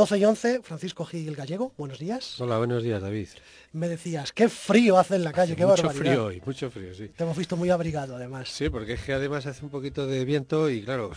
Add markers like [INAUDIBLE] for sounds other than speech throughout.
12 y 11, Francisco Gil Gallego, buenos días. Hola, buenos días, David. Me decías, qué frío hace en la calle, qué mucho barbaridad. frío hoy, mucho frío, sí. Te hemos visto muy abrigado, además. Sí, porque es que además hace un poquito de viento y claro,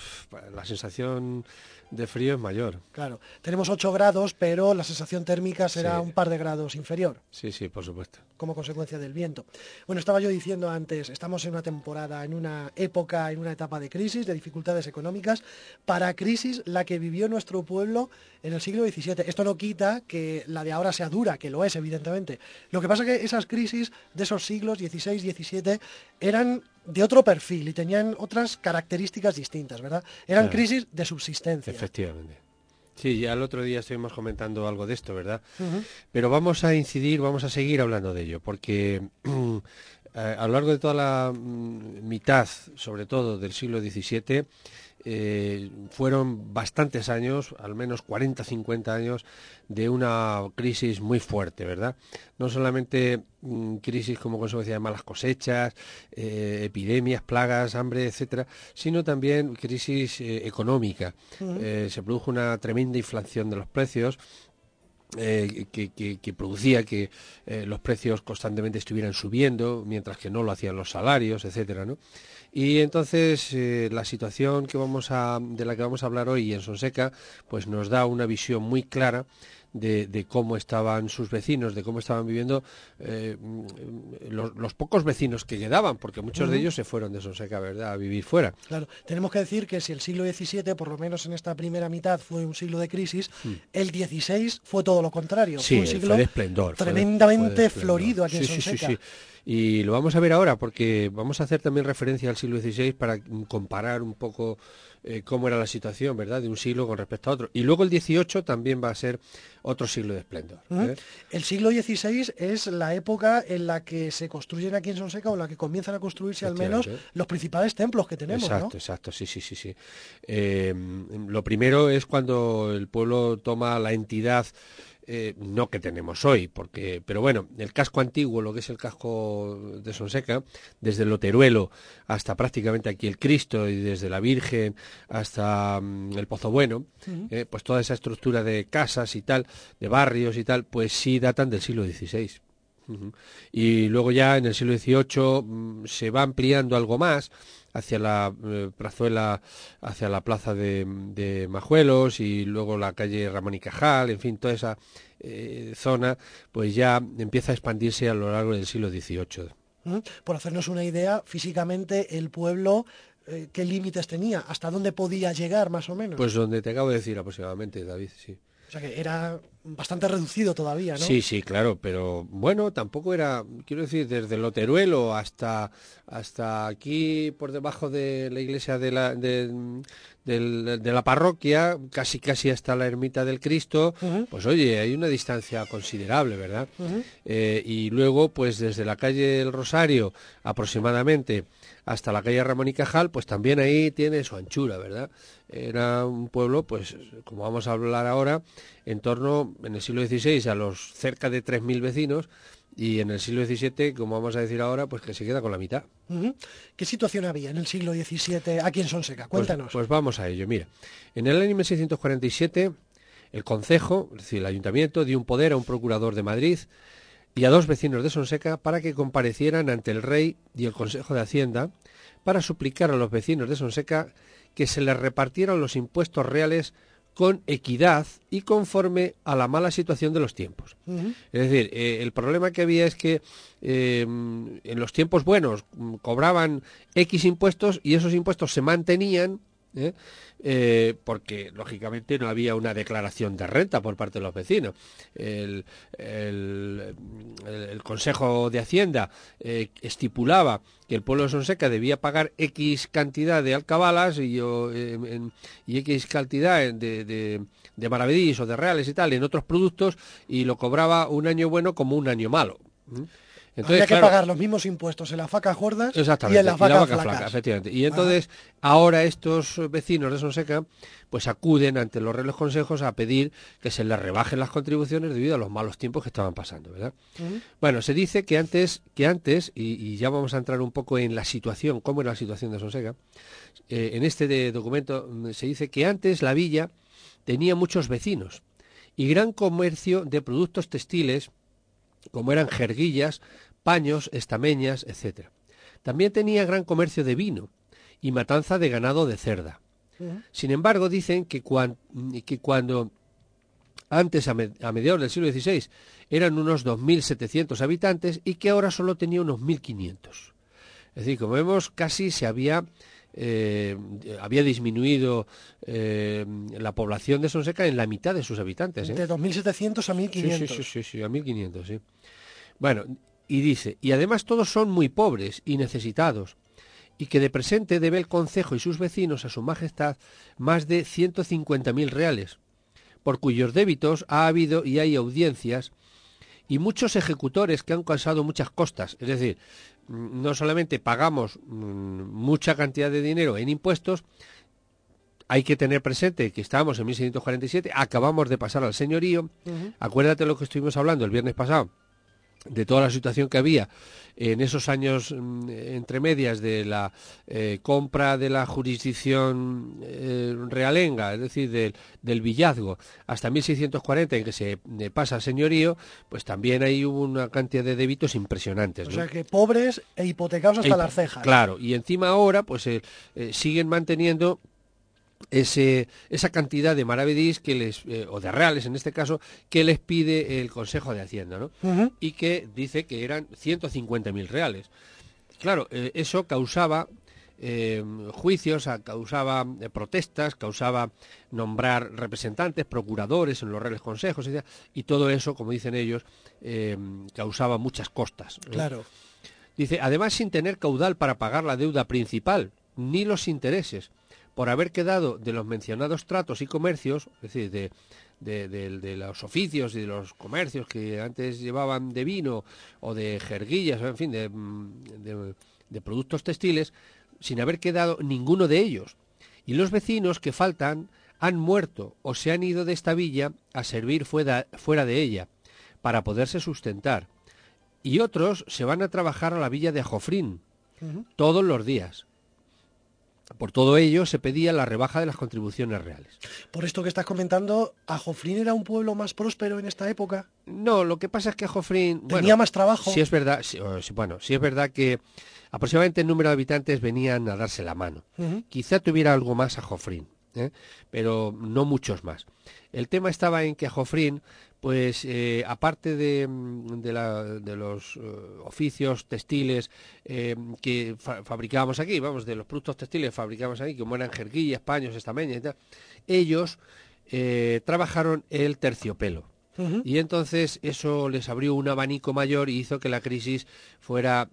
la sensación de frío es mayor. Claro, tenemos 8 grados, pero la sensación térmica será Sí. un par de grados inferior. Sí, sí, por supuesto. como consecuencia del viento. Bueno, estaba yo diciendo antes, estamos en una temporada, en una época, en una etapa de crisis, de dificultades económicas, para crisis la que vivió nuestro pueblo en el siglo XVII. Esto no quita que la de ahora sea dura, que lo es, evidentemente. Lo que pasa es que esas crisis de esos siglos XVI, XVII eran de otro perfil y tenían otras características distintas, ¿verdad? Eran Claro. crisis de subsistencia. Efectivamente. Sí, ya el otro día estuvimos comentando algo de esto, ¿verdad? Pero vamos a incidir, vamos a seguir hablando de ello, porque [CLEARS THROAT] eh, a lo largo de toda la mm, mitad, sobre todo del siglo XVII, eh, fueron bastantes años, al menos 40, 50 años, de una crisis muy fuerte, ¿verdad? No solamente mm, crisis como consecuencia de malas cosechas, eh, epidemias, plagas, hambre, etcétera, sino también crisis eh, económica. Se produjo una tremenda inflación de los precios, eh, que, producía que eh, los precios constantemente estuvieran subiendo, mientras que no lo hacían los salarios, etcétera, ¿no? Y entonces eh, la situación que vamos a, de la que vamos a hablar hoy en Sonseca, pues nos da una visión muy clara de, de cómo estaban sus vecinos, de cómo estaban viviendo eh, los, los pocos vecinos que quedaban, porque muchos de ellos se fueron de Sonseca, ¿verdad?, a vivir fuera. Claro, tenemos que decir que si el siglo XVII, por lo menos en esta primera mitad, fue un siglo de crisis, el XVI fue todo lo contrario. Hmm. Sí, fue un siglo fue de esplendor. fue de- tremendamente fue de esplendor. florido aquí en sí, Sonseca. sí. Y lo vamos a ver ahora porque vamos a hacer también referencia al siglo XVI para comparar un poco eh, cómo era la situación, ¿verdad?, de un siglo con respecto a otro. Y luego el XVIII también va a ser otro siglo de esplendor. ¿eh? El siglo XVI es la época en la que se construyen aquí en Sonseca o en la que comienzan a construirse al menos los principales templos que tenemos, exacto, ¿no? exacto, sí, sí, sí, sí. Eh, lo primero es cuando el pueblo toma la entidad, eh, no que tenemos hoy, porque, pero bueno, el casco antiguo, lo que es el casco de Sonseca, desde el Loteruelo hasta prácticamente aquí el Cristo y desde la Virgen hasta mm, el Pozo Bueno, eh, pues toda esa estructura de casas y tal, de barrios y tal, pues sí datan del siglo XVI. Y luego ya en el siglo XVIII mm, se va ampliando algo más hacia la eh, plazuela, hacia la plaza de, de Majuelos y luego la calle Ramón y Cajal, en fin, toda esa eh, zona, pues ya empieza a expandirse a lo largo del siglo XVIII. Ujú. Por hacernos una idea, físicamente el pueblo, eh, ¿qué límites tenía? ¿Hasta dónde podía llegar más o menos? Pues donde te acabo de decir aproximadamente, David, sí. O sea que era bastante reducido todavía, ¿no? Sí, sí, claro, pero bueno, tampoco era, quiero decir, desde el Oteruelo hasta, hasta aquí por debajo de la iglesia de la, de, la parroquia, casi casi hasta la ermita del Cristo, pues oye, hay una distancia considerable, ¿verdad? Eh, y luego, pues desde la calle del Rosario aproximadamente hasta la calle Ramón y Cajal, pues también ahí tiene su anchura, ¿verdad? Era un pueblo, pues como vamos a hablar ahora, en torno, en el siglo XVI, a los cerca de 3.000 vecinos, y en el siglo XVII, como vamos a decir ahora, pues que se queda con la mitad. ¿Qué situación había en el siglo XVII aquí en Sonseca? Pues- Cuéntanos. Pues, vamos a ello, mira. En el año 1647, el concejo, es decir, el ayuntamiento, dio un poder a un procurador de Madrid y a dos vecinos de Sonseca para que comparecieran ante el rey y el Consejo de Hacienda para suplicar a los vecinos de Sonseca que se les repartieran los impuestos reales con equidad y conforme a la mala situación de los tiempos. Es decir, eh, el problema que había es que eh, en los tiempos buenos mm, cobraban X impuestos y esos impuestos se mantenían ¿eh? Eh, porque lógicamente no había una declaración de renta por parte de los vecinos. El, Consejo de Hacienda eh, estipulaba que el pueblo de Sonseca debía pagar X cantidad de alcabalas y, en- y X cantidad de, de, maravedís o de reales y tal en otros productos y lo cobraba un año bueno como un año malo. Había que claro, pagar los mismos impuestos en las vacas gordas y en las vacas flacas. flaca, efectivamente. Y entonces, ahora estos vecinos de Sonseca, pues acuden ante los reales consejos a pedir que se les rebajen las contribuciones debido a los malos tiempos que estaban pasando, ¿verdad? Bueno, se dice que antes, que antes, y, y ya vamos a entrar un poco en la situación, cómo era la situación de Sonseca, eh, en este de- documento mm, se dice que antes la villa tenía muchos vecinos y gran comercio de productos textiles, como eran jerguillas, paños, estameñas, etc. También tenía gran comercio de vino y matanza de ganado de cerda. Sin embargo, dicen que, que cuando antes, a, mediados del siglo XVI, eran unos 2.700 habitantes y que ahora solo tenía unos 1.500. Es decir, como vemos, casi se había, eh, había disminuido eh, la población de Sonseca en la mitad de sus habitantes. ¿eh? De 2.700 a 1.500. Sí, sí, sí, sí, a 1.500, sí. Bueno, y dice, y además todos son muy pobres y necesitados, y que de presente debe el concejo y sus vecinos a su majestad más de 150.000 reales, por cuyos débitos ha habido y hay audiencias y muchos ejecutores que han causado muchas costas. Es decir, no solamente pagamos mm, mucha cantidad de dinero en impuestos, hay que tener presente que estábamos en 1647, acabamos de pasar al señorío. Acuérdate lo que estuvimos hablando el viernes pasado de toda la situación que había en esos años mm, entre medias de la eh, compra de la jurisdicción eh, realenga, es decir, del, del, villazgo, hasta 1640 en que se eh, pasa al señorío, pues también ahí hubo una cantidad de débitos impresionantes. O sea que pobres e hipotecados hasta las cejas. Claro, y encima ahora pues siguen manteniendo ese, esa cantidad de maravedís que les, eh, o de reales en este caso, que les pide el Consejo de Hacienda, ¿no? Y que dice que eran 150.000 reales. Claro, eh, eso causaba eh, juicios, causaba protestas, causaba nombrar representantes, procuradores en los reales consejos, y todo eso, como dicen ellos, causaba muchas costas. Claro. Dice, además sin tener caudal para pagar la deuda principal, ni los intereses por haber quedado de los mencionados tratos y comercios, es decir, de, de, los oficios y de los comercios que antes llevaban de vino o de jerguillas, en fin, de, productos textiles, sin haber quedado ninguno de ellos. Y los vecinos que faltan han muerto o se han ido de esta villa a servir fuera, fuera de ella, para poderse sustentar. Y otros se van a trabajar a la villa de Jofrín, todos los días por todo ello, se pedía la rebaja de las contribuciones reales. Por esto que estás comentando, ¿Ajofrín era un pueblo más próspero en esta época? No, lo que pasa es que Ajofrín... ¿Tenía más trabajo? Sí es verdad, bueno, sí es verdad que aproximadamente el número de habitantes venían a darse la mano. Quizá tuviera algo más Ajofrín, ¿eh? pero no muchos más. El tema estaba en que Ajofrín pues eh, aparte de, mm, los eh, oficios textiles que fabricábamos aquí, vamos, de los productos textiles que fabricábamos aquí, como eran jerguillas, paños, estameñas y tal, ellos trabajaron el terciopelo. Y entonces eso les abrió un abanico mayor y hizo que la crisis fuera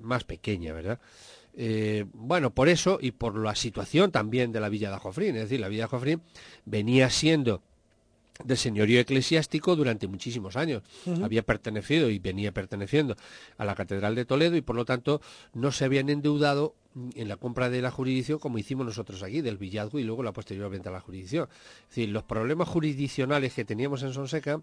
más pequeña, ¿verdad? Bueno, por eso y por la situación también de la Villa de Ajofrín, es decir, la Villa de Ajofrín venía siendo del señorío eclesiástico durante muchísimos años. Había pertenecido y venía perteneciendo a la Catedral de Toledo y por lo tanto no se habían endeudado en la compra de la jurisdicción como hicimos nosotros aquí, del villazgo y luego la posterior venta a la jurisdicción. Es decir, los problemas jurisdiccionales que teníamos en Sonseca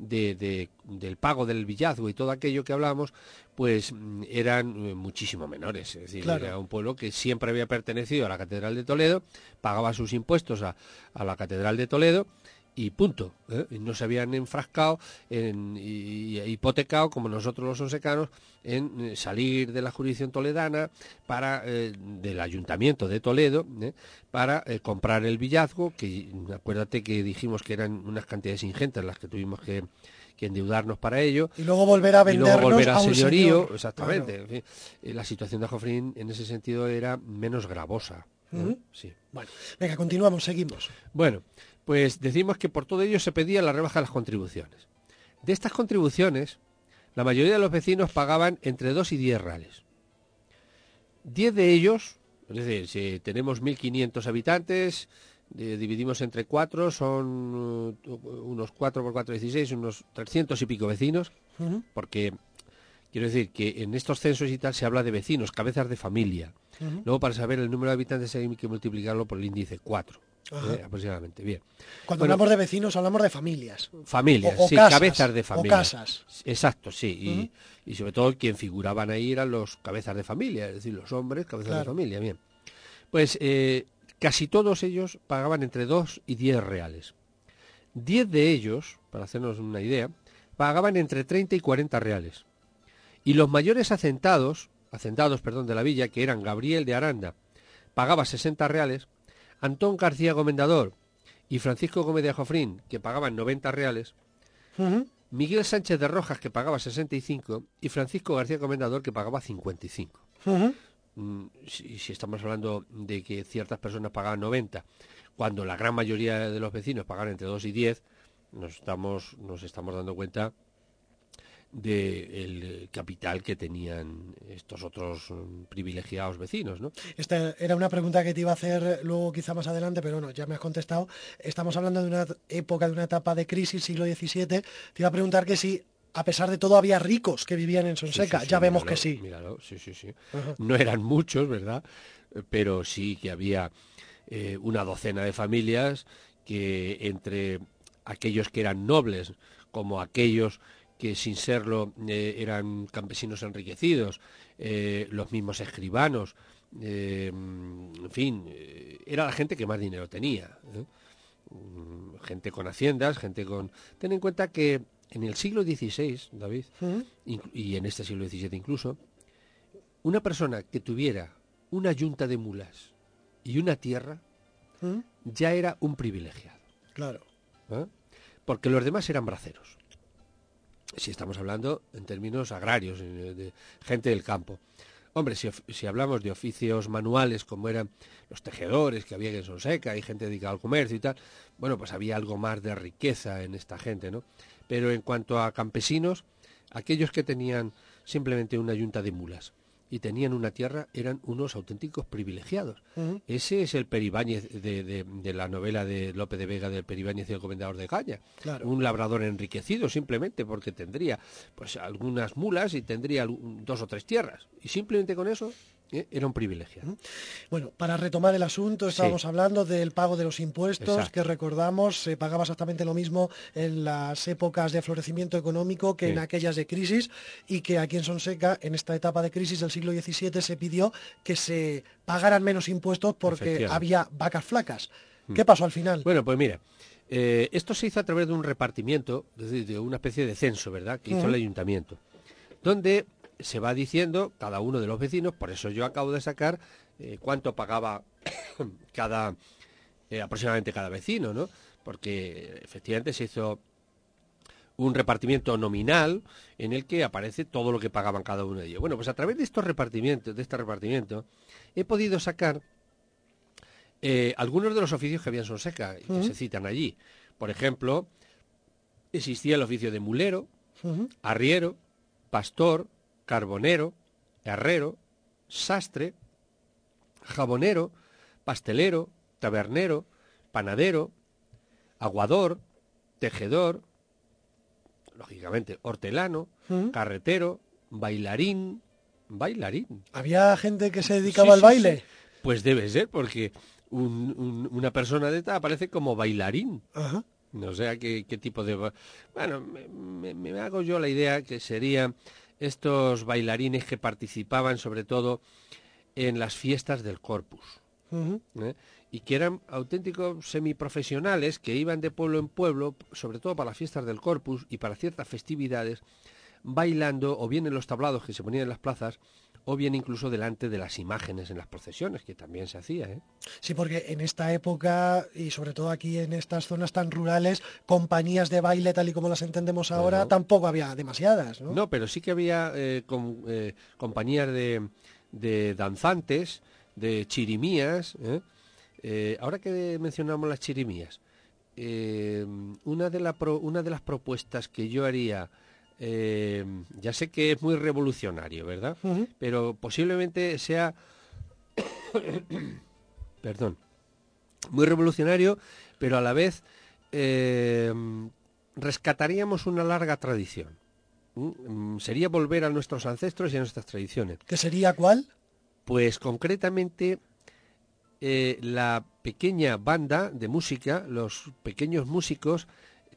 de, del pago del villazgo y todo aquello que hablamos, pues mm, eran eh, muchísimo menores. Es decir, era un pueblo que siempre había pertenecido a la Catedral de Toledo, pagaba sus impuestos a, a la Catedral de Toledo y punto. ¿eh? No se habían enfrascado en, y, hipotecado, como nosotros los onsecanos, en eh, salir de la jurisdicción toledana para eh, del ayuntamiento de Toledo para comprar el villazgo, que acuérdate que dijimos que eran unas cantidades ingentes las que tuvimos que, endeudarnos para ello. Y luego volver a vendernos volver a, señorío, exactamente. la situación de Jofrín en ese sentido era menos gravosa. sí. Bueno, venga, continuamos, seguimos. Bueno, pues decimos que por todo ello se pedía la rebaja de las contribuciones. De estas contribuciones, la mayoría de los vecinos pagaban entre 2 y 10 reales. 10 de ellos, es decir, si tenemos 1.500 habitantes, dividimos entre 4, son uh, unos 4 por 4, 16, unos 300 y pico vecinos, porque quiero decir que en estos censos y tal se habla de vecinos, cabezas de familia. Luego, para saber el número de habitantes hay que multiplicarlo por el índice 4. ¿Eh? aproximadamente. Bien. Cuando hablamos de vecinos hablamos de familias. Familias, sí, cabezas de familia. O casas. Exacto, sí. y, sobre todo quien figuraban ahí eran los cabezas de familia, es decir, los hombres, cabezas de familia. Bien. Pues eh, casi todos ellos pagaban entre 2 y 10 reales. 10 de ellos, para hacernos una idea, pagaban entre 30 y 40 reales. Y los mayores asentados, asentados perdón, de la villa, que eran Gabriel de Aranda, pagaba 60 reales, Antón García Gomendador y Francisco Gómez de Jofrín, que pagaban 90 reales, Miguel Sánchez de Rojas, que pagaba 65, y Francisco García Comendador, que pagaba 55. Mm, si, si, estamos hablando de que ciertas personas pagaban 90, cuando la gran mayoría de los vecinos pagaban entre 2 y 10, nos estamos, nos estamos dando cuenta del capital que tenían estos otros mm, privilegiados vecinos, ¿no? Esta era una pregunta que te iba a hacer luego quizá más adelante, pero bueno, ya me has contestado. Estamos hablando de una época, de una etapa de crisis, siglo XVII. Te iba a preguntar que si a pesar de todo había ricos que vivían en Sonseca. ya vemos que sí. Míralo, sí, sí, sí. No eran muchos, ¿verdad? Pero sí que había eh, una docena de familias que entre aquellos que eran nobles como aquellos que sin serlo eh, eran campesinos enriquecidos, eh, los mismos escribanos, eh, en fin, era la gente que más dinero tenía. Mm, gente con haciendas, gente con... Ten en cuenta que en el siglo XVI, David, y en este siglo XVII incluso, una persona que tuviera una yunta de mulas y una tierra, ya era un privilegiado. Claro. Porque los demás eran braceros si estamos hablando en términos agrarios, de gente del campo. Hombre, si, hablamos de oficios manuales como eran los tejedores que había en Sonseca y gente dedicada al comercio y tal, bueno, pues había algo más de riqueza en esta gente, ¿no? Pero en cuanto a campesinos, aquellos que tenían simplemente una yunta de mulas y tenían una tierra eran unos auténticos privilegiados. Ese es el Peribáñez de, la novela de Lope de Vega del Peribáñez y el Comendador de Caña. Un labrador enriquecido simplemente porque tendría pues algunas mulas y tendría dos o tres tierras. Y simplemente con eso. Era un privilegio. Bueno, para retomar el asunto, estábamos hablando del pago de los impuestos, que recordamos, se pagaba exactamente lo mismo en las épocas de florecimiento económico que en aquellas de crisis, y que aquí en Sonseca, en esta etapa de crisis del siglo XVII, se pidió que se pagaran menos impuestos porque había vacas flacas. Mm. ¿Qué pasó al final? Bueno, pues mira, eh, esto se hizo a través de un repartimiento, es decir, de una especie de censo, ¿verdad?, que hizo el ayuntamiento, donde se va diciendo cada uno de los vecinos, por eso yo acabo de sacar eh, cuánto pagaba [COUGHS] cada eh, aproximadamente cada vecino, ¿no? Porque efectivamente se hizo un repartimiento nominal en el que aparece todo lo que pagaban cada uno de ellos. Bueno, pues a través de estos repartimientos, de este repartimiento, he podido sacar eh, algunos de los oficios que había en Sonseca y que se citan allí. Por ejemplo, existía el oficio de mulero, arriero, pastor, carbonero, herrero, sastre, jabonero, pastelero, tabernero, panadero, aguador, tejedor, lógicamente hortelano, carretero, bailarín, bailarín. ¿Había gente que se dedicaba al baile? Pues debe ser, porque una persona de esta aparece como bailarín. No sé qué, qué tipo de... Bueno, me, hago yo la idea que sería estos bailarines que participaban sobre todo en las fiestas del Corpus. ¿eh? Y que eran auténticos semiprofesionales que iban de pueblo en pueblo, sobre todo para las fiestas del Corpus y para ciertas festividades, bailando o bien en los tablados que se ponían en las plazas o bien incluso delante de las imágenes en las procesiones, que también se hacía. ¿eh? Sí, porque en esta época, y sobre todo aquí en estas zonas tan rurales, compañías de baile tal y como las entendemos ahora, tampoco había demasiadas. ¿no? no, pero sí que había eh, eh, compañías de, danzantes, de chirimías. ahora que mencionamos las chirimías, una, de una de las propuestas que yo haría eh, ya sé que es muy revolucionario, ¿verdad? Pero posiblemente sea, [COUGHS] perdón, muy revolucionario, pero a la vez eh, rescataríamos una larga tradición. ¿Mm? Sería volver a nuestros ancestros y a nuestras tradiciones. ¿Qué sería cuál? Pues concretamente eh, la pequeña banda de música, los pequeños músicos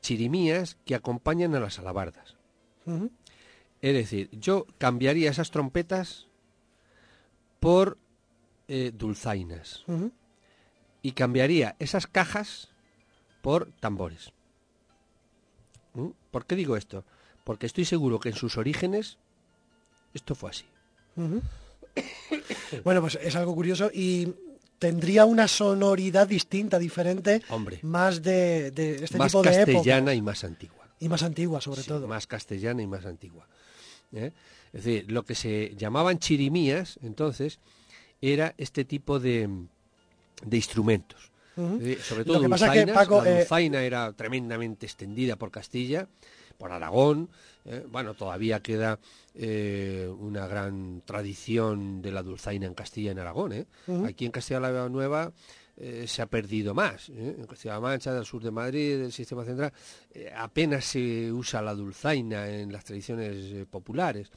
chirimías que acompañan a las alabardas. Es decir, yo cambiaría esas trompetas por eh, dulzainas y cambiaría esas cajas por tambores. ¿Mm? ¿Por qué digo esto? Porque estoy seguro que en sus orígenes esto fue así. [COUGHS] Bueno, pues es algo curioso y tendría una sonoridad distinta, diferente, Hombre. más de, de este más tipo de época. castellana y más antigua. Y más antigua, sobre Sí, todo. Más castellana y más antigua. ¿eh? Es decir, lo que se llamaban chirimías, entonces, era este tipo de, de instrumentos. Decir, sobre Lo todo que pasa es que, dulzainas. Paco, la eh, dulzaina era tremendamente extendida por Castilla, por Aragón. ¿eh? Bueno, todavía queda eh, una gran tradición de la dulzaina en Castilla y en Aragón. Aquí en Castilla-La Nueva eh, se ha perdido más. ¿eh? En Castilla-La Mancha, del sur de Madrid, del sistema central, eh, apenas se usa la dulzaina en las tradiciones populares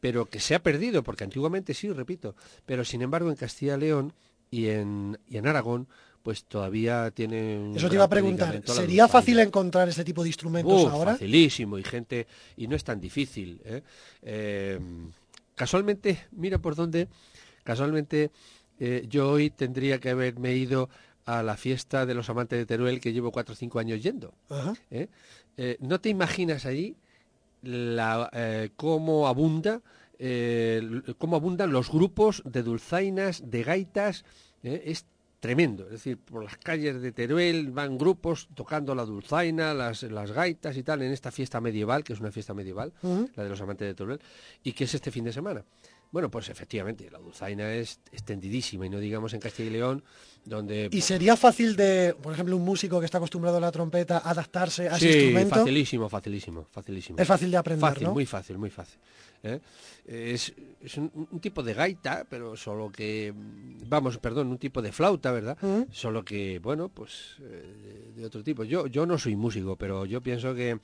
pero que se ha perdido, porque antiguamente sí, repito, pero sin embargo en Castilla y León y en, y en Aragón, pues todavía tiene un Eso te iba a preguntar, ¿sería fácil encontrar este tipo de instrumentos Uf, ahora? facilísimo y gente y no es tan difícil ¿eh? Eh, casualmente mira por dónde casualmente eh, yo hoy tendría que haberme ido a la fiesta de los amantes de Teruel que llevo cuatro o cinco años yendo. Ajá. ¿eh? Eh, no te imaginas allí la, eh, cómo abunda cómo abundan los grupos de dulzainas de gaitas es tremendo. Es decir por las calles de Teruel van grupos tocando la dulzaina las, las gaitas y tal en esta fiesta medieval que es una fiesta medieval la de los amantes de Teruel y que es este fin de semana bueno pues efectivamente la dulzaina es extendidísima y no digamos en Castilla y León donde ¿Y sería fácil de, por ejemplo, un músico que está acostumbrado a la trompeta, adaptarse a ese sí, instrumento? facilísimo, facilísimo, facilísimo. Es fácil de aprender, Fácil, ¿no? muy fácil, muy fácil. ¿eh? Es, es un, un tipo de gaita, pero solo que, vamos, perdón, un tipo de flauta, ¿verdad? Ujú. Solo que, bueno, pues eh, de, de otro tipo. Yo, yo no soy músico, pero yo pienso que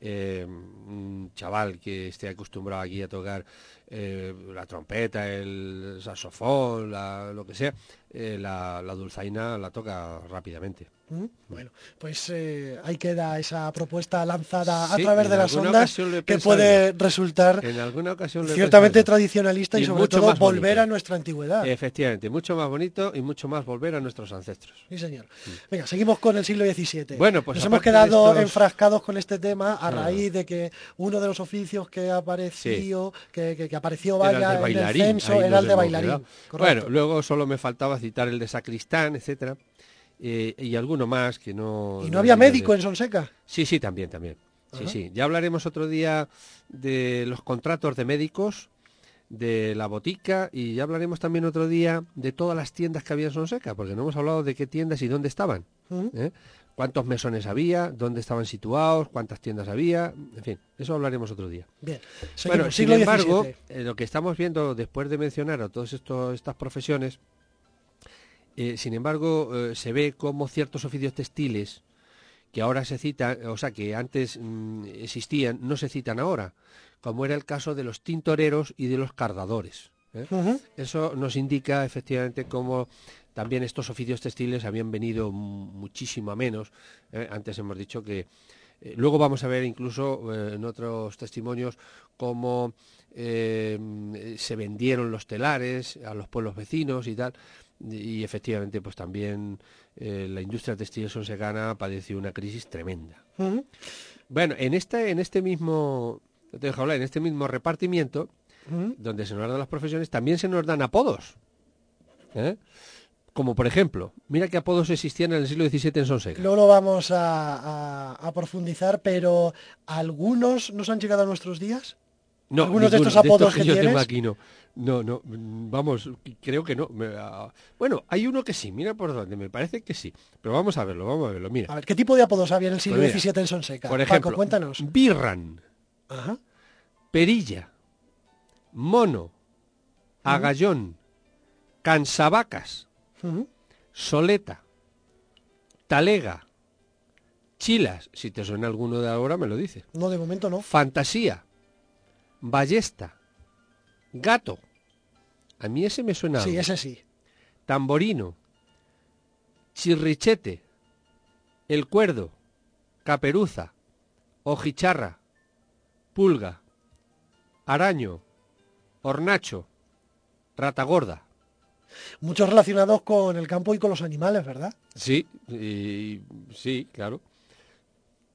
eh, un chaval que esté acostumbrado aquí a tocar eh, la trompeta, el saxofón, la- lo que sea, eh, la, la dulzaina la toca rápidamente. Ujú. Bueno, pues eh, ahí queda esa propuesta lanzada a Sí, través de las ondas que puede resultar En alguna ocasión ciertamente tradicionalista y, Y sobre mucho todo volver bonito. a nuestra antigüedad. Efectivamente, mucho más bonito y mucho más volver a nuestros ancestros. Sí, señor. Venga, seguimos con el siglo XVII. Bueno, pues Nos hemos quedado estos- enfrascados con este tema a raíz de que uno de los oficios que apareció, que, que- que apareció en el censo, ahí era el de bailarín. Bueno, luego solo me faltaba citar el de sacristán, etcétera, eh, y alguno más que no. ¿Y no había de- médico en Sonseca? Sí, sí, también, también. Sí, Ajá. sí. Ya hablaremos otro día de los contratos de médicos, de la botica, y ya hablaremos también otro día de todas las tiendas que había en Sonseca, porque no hemos hablado de qué tiendas y dónde estaban. ¿eh? Cuántos mesones había, dónde estaban situados, cuántas tiendas había, en fin, eso hablaremos otro día. Bien, Bueno, sin embargo, eh, lo que estamos viendo después de mencionar a todas estas profesiones, eh, sin embargo, eh, se ve como ciertos oficios textiles que ahora se citan, o sea, que antes mm, existían, no se citan ahora, como era el caso de los tintoreros y de los cardadores. ¿eh? Eso nos indica efectivamente cómo también estos oficios textiles habían venido muchísimo a menos. ¿eh? Antes hemos dicho que eh, luego vamos a ver incluso eh, en otros testimonios cómo mm, se vendieron los telares a los pueblos vecinos y tal. Y efectivamente, pues también la industria textil sonsegana padeció una crisis tremenda. Bueno, en este, en este mismo, te dejo hablar, en este mismo repartimiento, donde se nos dan las profesiones, también se nos dan apodos. ¿eh? Como por ejemplo, mira qué apodos existían en el siglo XVII en Sonseca. Luego lo vamos a, a- a profundizar, pero ¿algunos nos han llegado a nuestros días? No, algunos de estos apodos que, que yo tengo tienes? aquí no. No, no, vamos, creo que no. Ah, bueno, hay uno que sí, mira por dónde, me parece que sí. Pero vamos a verlo, vamos a verlo, mira. A ver, ¿qué tipo de apodos había en el siglo Pues mira, XVII en Sonseca? Por ejemplo, Paco, cuéntanos. Birran, Ajá. Perilla, Mono, Agallón, Cansabacas, Soleta, Talega, Chilas, si te suena alguno de ahora me lo dices. No, de momento no. Fantasía, Ballesta, Gato. A mí ese me suena. Sí, algo. ese sí. Tamborino, Chirrichete, El Cuerdo, Caperuza, Ojicharra, Pulga, Araño, Hornacho, Rata Gorda. Muchos relacionados con el campo y con los animales, ¿verdad? Sí, y- sí, claro.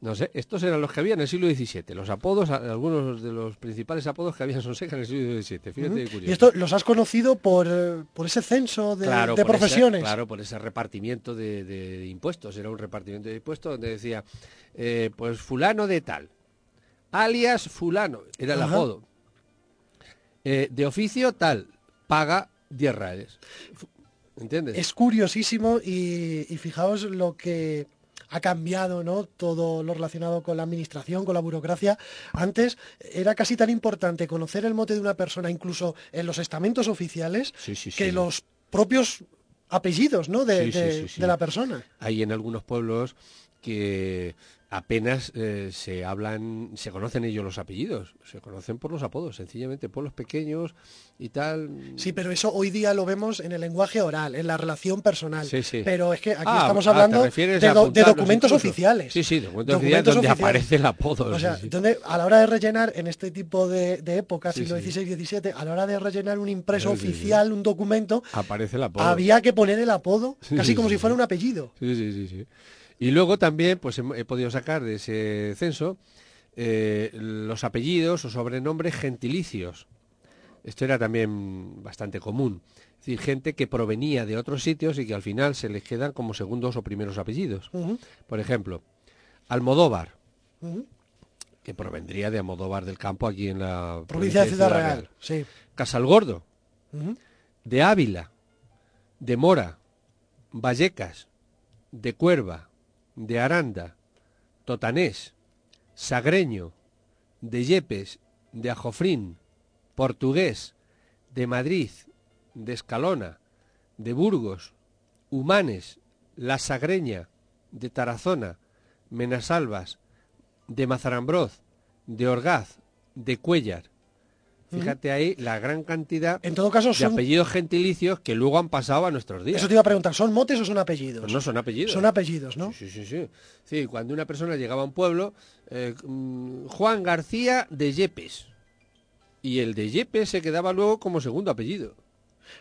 No sé, estos eran los que había en el siglo XVII, los apodos, algunos de los principales apodos que había en Sonseca en el siglo XVII. Fíjate curioso. Y esto los has conocido por, por ese censo de, profesiones. claro, por ese repartimiento de, impuestos. Era un repartimiento de impuestos donde decía, eh, pues fulano de tal, alias fulano, era el apodo. Eh, de oficio tal, paga 10 reales. ¿Entiendes? Es curiosísimo y fijaos lo que ha cambiado ¿no? todo lo relacionado con la administración, con la burocracia. Antes era casi tan importante conocer el mote de una persona, incluso en los estamentos oficiales, que los propios apellidos ¿no? de, de la persona. Hay en algunos pueblos que apenas eh, se hablan, se conocen ellos los apellidos, se conocen por los apodos, sencillamente pueblos pequeños y tal. Sí, pero eso hoy día lo vemos en el lenguaje oral, en la relación personal. Sí, sí. Pero es que aquí ah, estamos ah, hablando de, documentos oficiales. Sí, sí, documentos, oficiales donde aparece el apodo. O sea, donde a la hora de rellenar en este tipo de, de épocas, siglo XVI, XVII, a la hora de rellenar un impreso oficial, un documento, aparece el apodo. Había que poner el apodo, casi como si fuera un apellido. Sí, sí, sí, sí. Y luego también pues he, podido sacar de ese censo eh, los apellidos o sobrenombres gentilicios. Esto era también bastante común. Es decir, gente que provenía de otros sitios y que al final se les quedan como segundos o primeros apellidos. Por ejemplo, Almodóvar, que provendría de Almodóvar del Campo aquí en la provincia, de Ciudad, Real. Sí. Casalgordo, de Ávila, de Mora, Vallecas, de Cuerva, de Aranda, Totanés, Sagreño, de Yepes, de Ajofrín, Portugués, de Madrid, de Escalona, de Burgos, Humanes, La Sagreña, de Tarazona, Menasalvas, de Mazarambroz, de Orgaz, de Cuellar, Fíjate ahí la gran cantidad en todo caso, de apellidos gentilicios que luego han pasado a nuestros días. Eso te iba a preguntar, ¿son motes o son apellidos? Pues no son apellidos. Son apellidos, ¿no? Sí, sí, sí. Sí, cuando una persona llegaba a un pueblo, eh, mm, Juan García de Yepes. Y el de Yepes se quedaba luego como segundo apellido.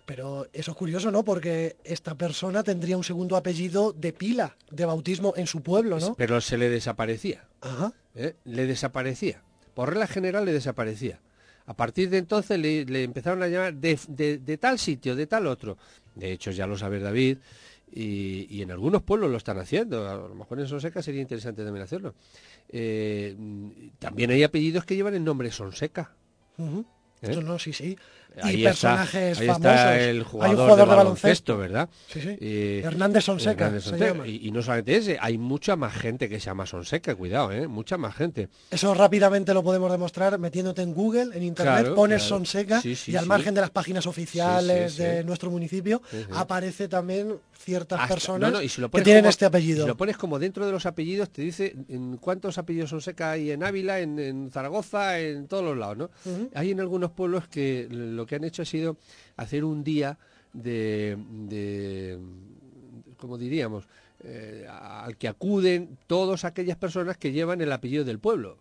Pero eso es curioso, ¿no? Porque esta persona tendría un segundo apellido de pila, de bautismo en su pueblo, ¿no? Pero se le desaparecía. Ajá. ¿Eh? Le desaparecía. Por regla general le desaparecía. A partir de entonces le, empezaron a llamar de, tal sitio, de tal otro. De hecho, ya lo sabe David, y, en algunos pueblos lo están haciendo. A lo mejor en Sonseca sería interesante también hacerlo. Eh, también hay apellidos que llevan el nombre Sonseca. ¿Eh? no, sí, sí. Y personajes famosos. el jugador, de, baloncesto, ¿verdad? Sí, sí. Hernández Sonseca. Y, no solamente ese, hay mucha más gente que se llama Sonseca, cuidado, ¿eh? Mucha más gente. Eso rápidamente lo podemos demostrar metiéndote en Google, en Internet, pones Sonseca y al margen de las páginas oficiales de nuestro municipio aparece también ciertas personas que tienen este apellido. Si lo pones como dentro de los apellidos, te dice en cuántos apellidos Sonseca hay en Ávila, en, Zaragoza, en todos los lados, ¿no? Hay en algunos pueblos que lo que han hecho ha sido hacer un día de, de como diríamos, eh, al que acuden todas aquellas personas que llevan el apellido del pueblo.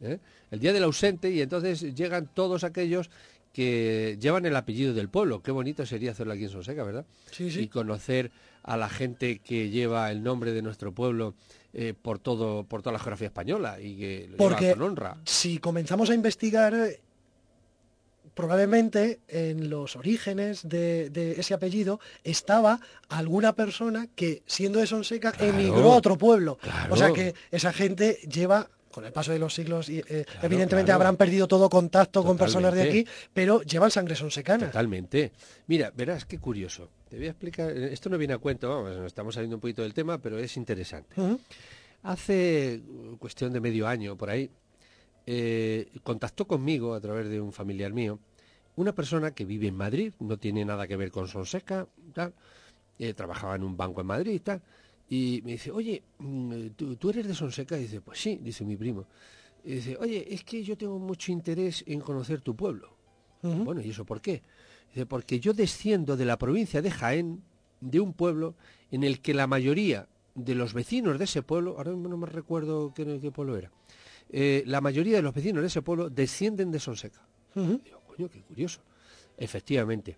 ¿eh? El día del ausente y entonces llegan todos aquellos que llevan el apellido del pueblo. Qué bonito sería hacerlo aquí en Sonseca, ¿verdad? Sí, sí. Y conocer a la gente que lleva el nombre de nuestro pueblo eh, por todo por toda la geografía española y que lo Porque con honra. Si comenzamos a investigar probablemente en los orígenes de, ese apellido estaba alguna persona que, siendo de Sonseca, emigró a otro pueblo. O sea que esa gente lleva con el paso de los siglos, eh, evidentemente habrán perdido todo contacto con personas de aquí, pero llevan sangre sonsecana. Totalmente. Mira, verás qué curioso. Te voy a explicar, esto no viene a cuento, vamos, estamos saliendo un poquito del tema, pero es interesante. Hace cuestión de medio año, por ahí, eh, contactó conmigo a través de un familiar mío, una persona que vive en Madrid, no tiene nada que ver con Sonseca, tal, eh, trabajaba en un banco en Madrid y tal, y me dice, oye, mm, ¿tú, eres de Sonseca? Y dice, pues sí, dice mi primo. Y dice, oye, es que yo tengo mucho interés en conocer tu pueblo. Bueno, ¿y eso por qué? Dice, porque yo desciendo de la provincia de Jaén, de un pueblo en el que la mayoría de los vecinos de ese pueblo, ahora no me recuerdo qué, qué pueblo era, eh, la mayoría de los vecinos de ese pueblo descienden de Sonseca. Digo, coño, qué curioso. Efectivamente.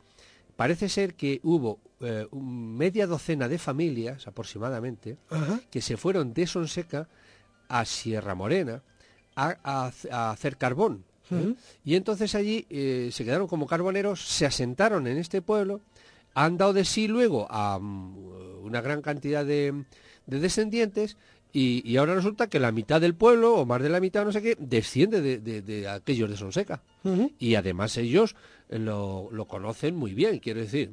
Parece ser que hubo eh, media docena de familias aproximadamente que se fueron de Sonseca a Sierra Morena a, hacer carbón. ¿eh? Y entonces allí se quedaron como carboneros, se asentaron en este pueblo, han dado de sí luego a mm, una gran cantidad de, descendientes y, ahora resulta que la mitad del pueblo, o más de la mitad, no sé qué, desciende de, aquellos de Sonseca. Y además ellos lo, lo, conocen muy bien, quiero decir.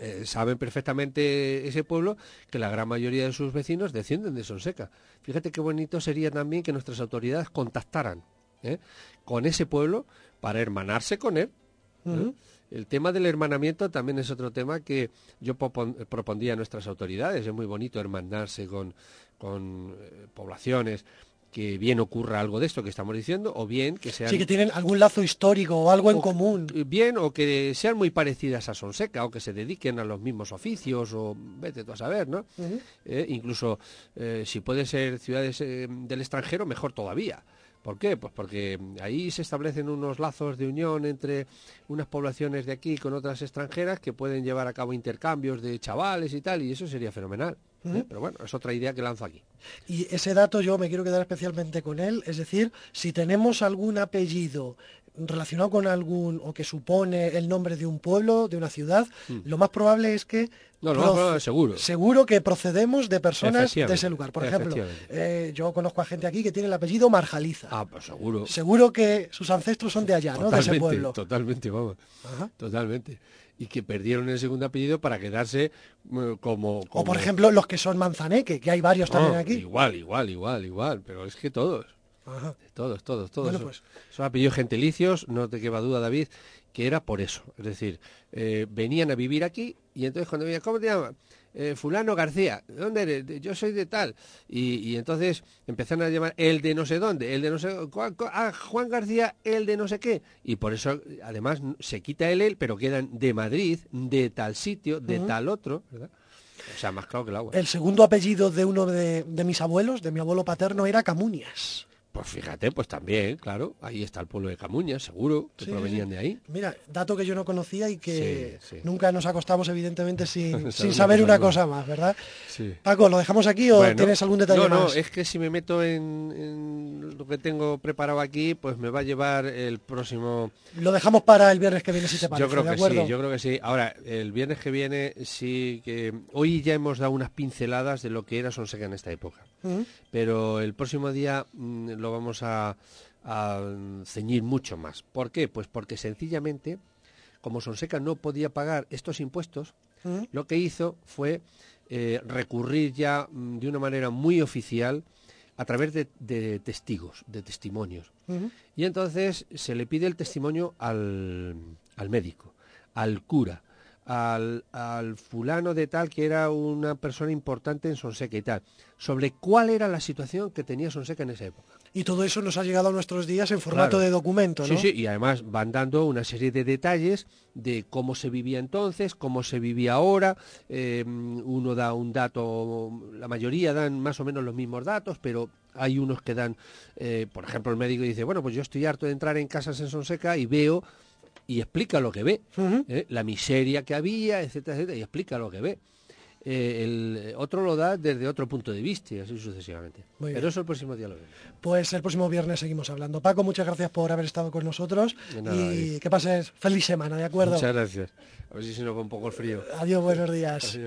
Eh, saben perfectamente ese pueblo que la gran mayoría de sus vecinos descienden de Sonseca. Fíjate qué bonito sería también que nuestras autoridades contactaran ¿eh? con ese pueblo para hermanarse con él. ¿eh? El tema del hermanamiento también es otro tema que yo propondría a nuestras autoridades. Es muy bonito hermanarse con, con poblaciones que bien ocurra algo de esto que estamos diciendo, o bien que sean... Sí, que tienen algún lazo histórico o algo en común. Bien, o que sean muy parecidas a Sonseca, o que se dediquen a los mismos oficios, o vete tú a saber, ¿no? Eh, incluso, eh, si pueden ser ciudades eh, del extranjero, mejor todavía. ¿Por qué? Pues porque ahí se establecen unos lazos de unión entre unas poblaciones de aquí con otras extranjeras que pueden llevar a cabo intercambios de chavales y tal, y eso sería fenomenal. ¿eh? Pero bueno, es otra idea que lanzo aquí. Y ese dato yo me quiero quedar especialmente con él, es decir, si tenemos algún apellido relacionado con algún o que supone el nombre de un pueblo, de una ciudad, mm. lo más probable es que no, lo seguro. Seguro que procedemos de personas de ese lugar. Por ejemplo, eh, yo conozco a gente aquí que tiene el apellido Marjaliza. Ah, pues seguro. Seguro que sus ancestros son de allá, ¿no? De ese pueblo. Totalmente, vamos. Totalmente y que perdieron el segundo apellido para quedarse mm, como, O por ejemplo los que son Manzaneque, que hay varios también aquí. Igual, igual, igual, igual, pero es que todos. Todos, todos, todos. Pues. Son apellidos gentilicios, no te queda duda David, que era por eso. Es decir, eh, venían a vivir aquí y entonces cuando venían, ¿cómo te llamas? Eh, fulano García, ¿dónde eres? Yo soy de tal. Y, entonces empezaron a llamar el de no sé dónde, el de no sé... Ah, Juan García, el de no sé qué. Y por eso, además, se quita el él, pero quedan de Madrid, de tal sitio, de tal otro, ¿verdad? O sea, más claro que el agua. El segundo apellido de uno de, de mis abuelos, de mi abuelo paterno, era Camuñas. Pues fíjate, pues también, claro, ahí está el pueblo de Camuña, seguro, que provenían de ahí. Mira, dato que yo no conocía y que nunca nos acostamos evidentemente sin, [LAUGHS] saber una cosa más, ¿verdad? Paco, ¿lo dejamos aquí o tienes algún detalle no, más? No, es que si me meto en, lo que tengo preparado aquí, pues me va a llevar el próximo... Lo dejamos para el viernes que viene, si te parece, Yo creo que sí, yo creo que sí. Ahora, el viernes que viene sí que... Hoy ya hemos dado unas pinceladas de lo que era Sonseca en esta época. Pero el próximo día... Mm, lo vamos a, ceñir mucho más. ¿Por qué? Pues porque sencillamente, como Sonseca no podía pagar estos impuestos, ¿Mm? lo que hizo fue eh, recurrir ya mm, de una manera muy oficial a través de, testigos, de testimonios. Y entonces se le pide el testimonio al, al médico, al cura, al, al, fulano de tal que era una persona importante en Sonseca y tal, sobre cuál era la situación que tenía Sonseca en esa época y todo eso nos ha llegado a nuestros días en formato de documento, ¿no? Sí, sí, y además van dando una serie de detalles de cómo se vivía entonces, cómo se vivía ahora, eh, uno da un dato, la mayoría dan más o menos los mismos datos, pero hay unos que dan, eh, por ejemplo, el médico dice, bueno, pues yo estoy harto de entrar en casas en Sonseca y veo y explica lo que ve, ¿eh? la miseria que había, etcétera, etcétera, y explica lo que ve. Eh, el otro lo da desde otro punto de vista y así sucesivamente. Pero eso el próximo día lo vemos. Pues el próximo viernes seguimos hablando. Paco, muchas gracias por haber estado con nosotros y que pases feliz semana, ¿de acuerdo? Muchas gracias. A ver si se nos va un poco el frío. Adiós, buenos días.